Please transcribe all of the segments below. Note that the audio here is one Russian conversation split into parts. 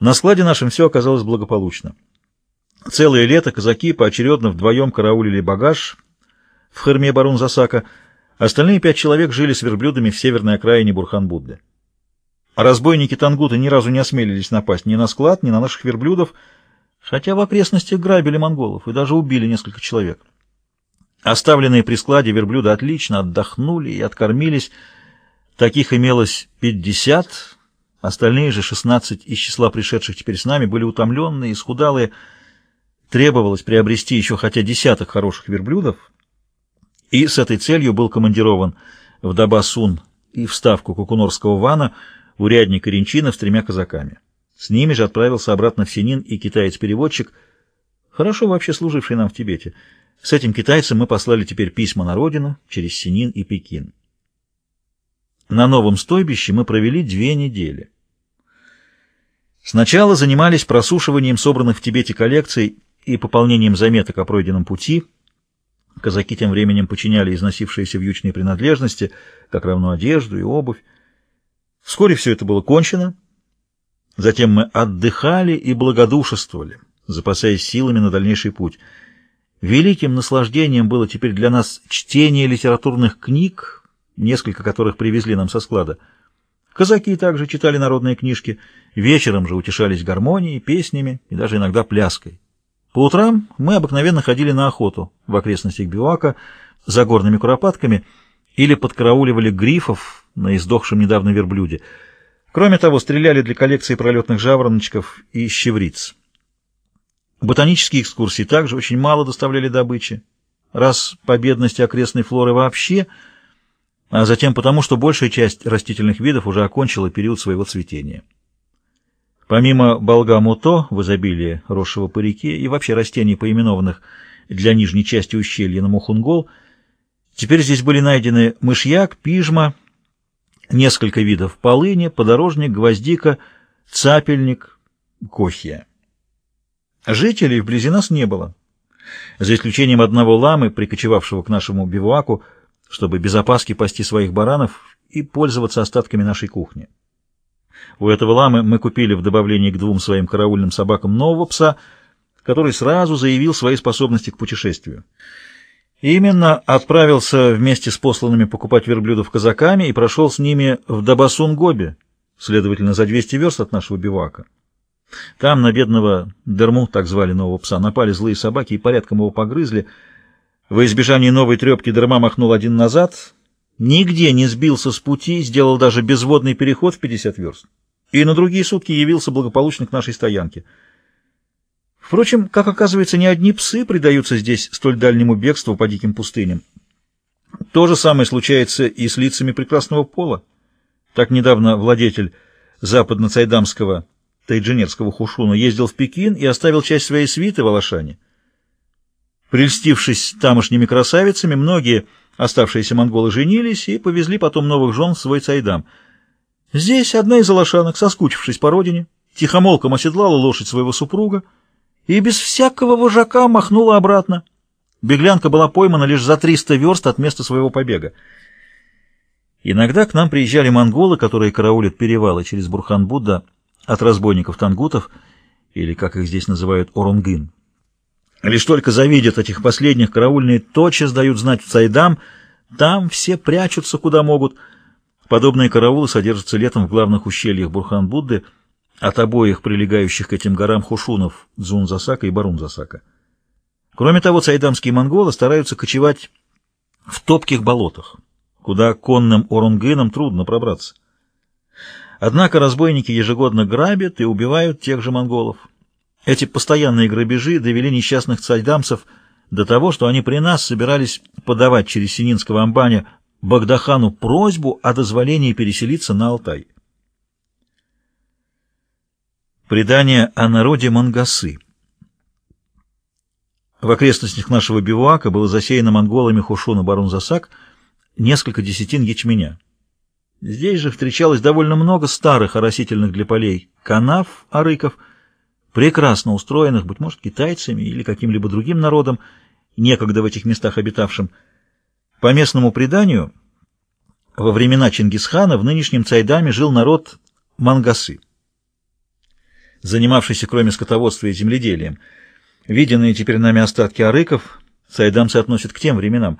На складе нашем все оказалось благополучно. Целое лето казаки поочередно вдвоем караулили багаж в херме барун Засака, остальные пять человек жили с верблюдами в северной окраине Бурхан-Будды. разбойники Тангута ни разу не осмелились напасть ни на склад, ни на наших верблюдов, хотя в окрестностях грабили монголов и даже убили несколько человек. Оставленные при складе верблюда отлично отдохнули и откормились. Таких имелось пятьдесят, Остальные же, 16 из числа пришедших теперь с нами, были утомленные, исхудалые. Требовалось приобрести еще хотя десяток хороших верблюдов, и с этой целью был командирован в Дабасун и в ставку Кукунорского вана урядник Иринчинов с тремя казаками. С ними же отправился обратно в Синин и китаец-переводчик, хорошо вообще служивший нам в Тибете. С этим китайцем мы послали теперь письма на родину через Синин и Пекин. На новом стойбище мы провели две недели. Сначала занимались просушиванием собранных в Тибете коллекций и пополнением заметок о пройденном пути. Казаки тем временем починяли износившиеся вьючные принадлежности, как равно одежду и обувь. Вскоре все это было кончено. Затем мы отдыхали и благодушествовали, запасаясь силами на дальнейший путь. Великим наслаждением было теперь для нас чтение литературных книг, несколько которых привезли нам со склада — Казаки также читали народные книжки, вечером же утешались гармонией, песнями и даже иногда пляской. По утрам мы обыкновенно ходили на охоту в окрестностях Бивака за горными куропатками или подкарауливали грифов на издохшем недавно верблюде. Кроме того, стреляли для коллекции пролетных жавороночков и щевриц. Ботанические экскурсии также очень мало доставляли добычи. Раз по бедности окрестной флоры вообще – а затем потому, что большая часть растительных видов уже окончила период своего цветения. Помимо болгамуто в изобилии, росшего по реке, и вообще растений, поименованных для нижней части ущелья на Мухунгол, теперь здесь были найдены мышьяк, пижма, несколько видов полыни, подорожник, гвоздика, цапельник, кохья. Жителей вблизи нас не было, за исключением одного ламы, прикочевавшего к нашему бивуаку, чтобы без опаски пасти своих баранов и пользоваться остатками нашей кухни. У этого ламы мы купили в добавлении к двум своим караульным собакам нового пса, который сразу заявил свои способности к путешествию. именно отправился вместе с посланными покупать верблюдов казаками и прошел с ними в Дабасун-Гобе, следовательно, за 200 верст от нашего бивака. Там на бедного Дерму, так звали нового пса, напали злые собаки и порядком его погрызли, во избежание новой трепки Дерма махнул один назад, нигде не сбился с пути, сделал даже безводный переход в 50 верст. И на другие сутки явился благополучно к нашей стоянке. Впрочем, как оказывается, не одни псы предаются здесь столь дальнему бегству по диким пустыням. То же самое случается и с лицами прекрасного пола. Так недавно владетель западно-цайдамского тайджинерского хушуна ездил в Пекин и оставил часть своей свиты в Алашане. Прельстившись тамошними красавицами, многие оставшиеся монголы женились и повезли потом новых жен в свой цайдам. Здесь одна из лошанок, соскучившись по родине, тихомолком оседлала лошадь своего супруга и без всякого вожака махнула обратно. Беглянка была поймана лишь за 300 верст от места своего побега. Иногда к нам приезжали монголы, которые караулят перевалы через Бурхан-Будда от разбойников-тангутов, или, как их здесь называют, орунгын. Лишь только завидят этих последних, караульные тотчас дают знать в Цайдам, там все прячутся куда могут. Подобные караулы содержатся летом в главных ущельях Бурхан-Будды, от обоих прилегающих к этим горам хушунов Дзун-Засака и Барун-Засака. Кроме того, цайдамские монголы стараются кочевать в топких болотах, куда конным орунгынам трудно пробраться. Однако разбойники ежегодно грабят и убивают тех же монголов. Эти постоянные грабежи довели несчастных цайдамцев до того, что они при нас собирались подавать через Сининского амбаня Багдахану просьбу о дозволении переселиться на Алтай. Предание о народе Мангасы В окрестностях нашего бивуака было засеяно монголами Хушуна Барун-Засак несколько десятин ячменя. Здесь же встречалось довольно много старых оросительных для полей канав, арыков, прекрасно устроенных, быть может, китайцами или каким-либо другим народом, некогда в этих местах обитавшим. По местному преданию, во времена Чингисхана в нынешнем Цайдаме жил народ Мангасы. занимавшийся кроме скотоводства и земледелием. Виденные теперь нами остатки арыков сайдамцы относят к тем временам,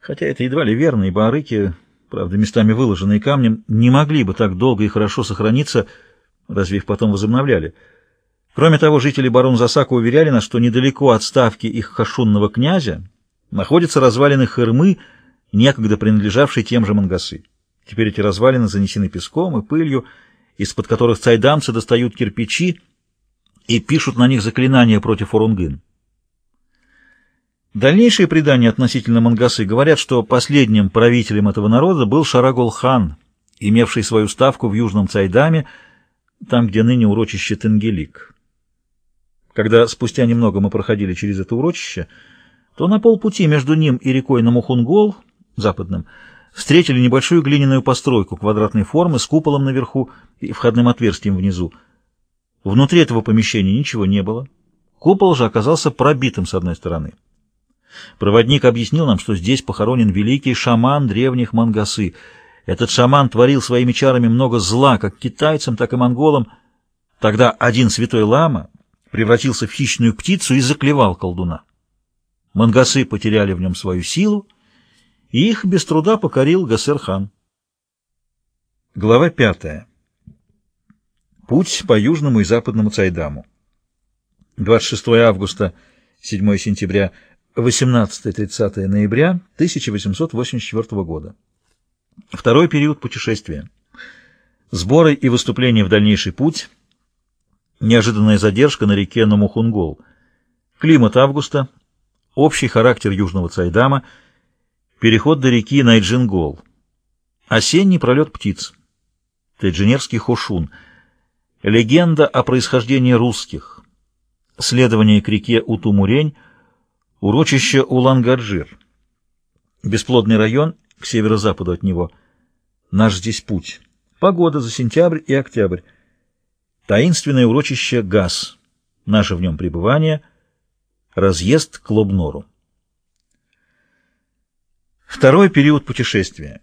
хотя это едва ли верно, ибо арыки, правда, местами выложенные камнем, не могли бы так долго и хорошо сохраниться, разве их потом возобновляли. Кроме того, жители барон Засака уверяли нас, что недалеко от ставки их хашунного князя находятся развалины Хырмы, некогда принадлежавшие тем же Мангасы. Теперь эти развалины занесены песком и пылью, из-под которых цайдамцы достают кирпичи и пишут на них заклинания против Орунгын. Дальнейшие предания относительно Мангасы говорят, что последним правителем этого народа был Шарагол-хан, имевший свою ставку в Южном Цайдаме, там, где ныне урочище Тенгелик. Когда спустя немного мы проходили через это урочище, то на полпути между ним и рекой Намухунгол, западным, встретили небольшую глиняную постройку квадратной формы с куполом наверху и входным отверстием внизу. Внутри этого помещения ничего не было. Купол же оказался пробитым с одной стороны. Проводник объяснил нам, что здесь похоронен великий шаман древних Мангасы. Этот шаман творил своими чарами много зла как китайцам, так и монголам. Тогда один святой лама превратился в хищную птицу и заклевал колдуна. Мангасы потеряли в нем свою силу, и их без труда покорил Гасер-хан. Глава пятая. Путь по южному и западному Цайдаму. 26 августа, 7 сентября, 18-30 ноября 1884 года. Второй период путешествия. Сборы и выступления в дальнейший путь. Неожиданная задержка на реке Намухунгол. Климат августа. Общий характер Южного Цайдама. Переход до реки Найджингол. Осенний пролет птиц. Тайджинерский хошун. Легенда о происхождении русских. Следование к реке Утумурень. Урочище Улан-Гаджир. Бесплодный район к северо-западу от него. Наш здесь путь. Погода за сентябрь и октябрь. Таинственное урочище Газ. Наше в нем пребывание. Разъезд к Лобнору. Второй период путешествия.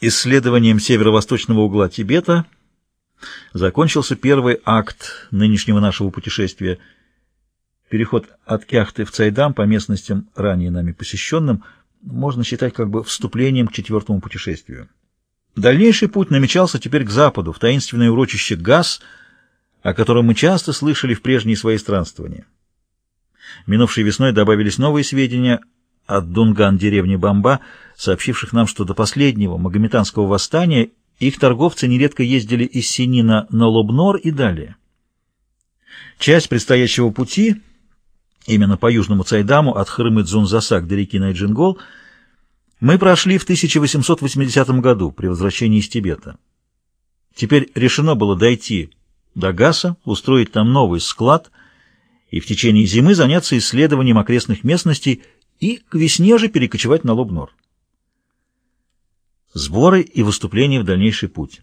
Исследованием северо-восточного угла Тибета закончился первый акт нынешнего нашего путешествия. Переход от Кяхты в Цайдам по местностям, ранее нами посещенным, можно считать как бы вступлением к четвертому путешествию. Дальнейший путь намечался теперь к западу, в таинственное урочище Газ, о котором мы часто слышали в прежние свои странствования. Минувшей весной добавились новые сведения от Дунган деревни Бамба, сообщивших нам, что до последнего магометанского восстания их торговцы нередко ездили из Синина на Лобнор и далее. Часть предстоящего пути, именно по южному Цайдаму, от Хрымы-Дзунзасак до реки Найджингол, мы прошли в 1880 году при возвращении из Тибета. Теперь решено было дойти до Гаса, устроить там новый склад и в течение зимы заняться исследованием окрестных местностей и к весне же перекочевать на Лобнор. Сборы и выступления в дальнейший путь.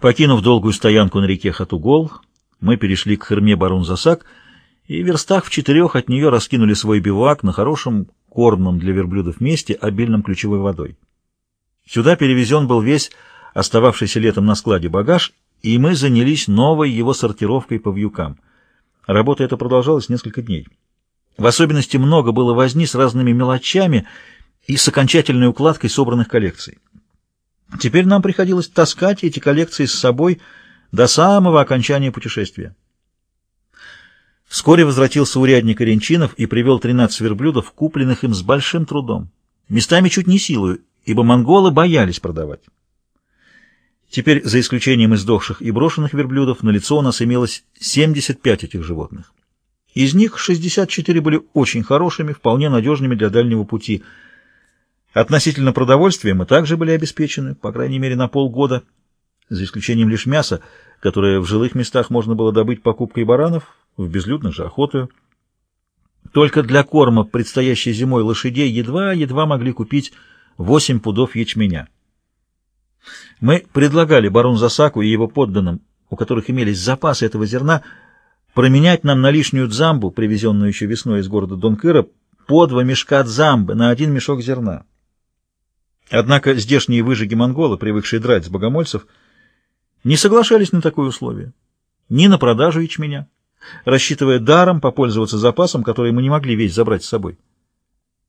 Покинув долгую стоянку на реке Хатугол, мы перешли к Херме Барун-Засак и в верстах в четырех от нее раскинули свой бивак на хорошем кормном для верблюдов месте, обильном ключевой водой. Сюда перевезен был весь остававшийся летом на складе багаж, и мы занялись новой его сортировкой по вьюкам. Работа эта продолжалась несколько дней. В особенности много было возни с разными мелочами и с окончательной укладкой собранных коллекций. Теперь нам приходилось таскать эти коллекции с собой до самого окончания путешествия. Вскоре возвратился урядник Оренчинов и привел 13 верблюдов, купленных им с большим трудом, местами чуть не силою, ибо монголы боялись продавать. Теперь, за исключением издохших и брошенных верблюдов, на лицо у нас имелось 75 этих животных. Из них 64 были очень хорошими, вполне надежными для дальнего пути. Относительно продовольствия мы также были обеспечены, по крайней мере, на полгода, за исключением лишь мяса, которое в жилых местах можно было добыть покупкой баранов, в безлюдных же охотою. Только для корма предстоящей зимой лошадей едва-едва могли купить 8 пудов ячменя. Мы предлагали барон Засаку и его подданным, у которых имелись запасы этого зерна, променять нам на лишнюю дзамбу, привезенную еще весной из города Донкыра, по два мешка дзамбы на один мешок зерна. Однако здешние выжиги монголы, привыкшие драть с богомольцев, не соглашались на такое условие. ни на продажу ячменя, рассчитывая даром попользоваться запасом, который мы не могли весь забрать с собой.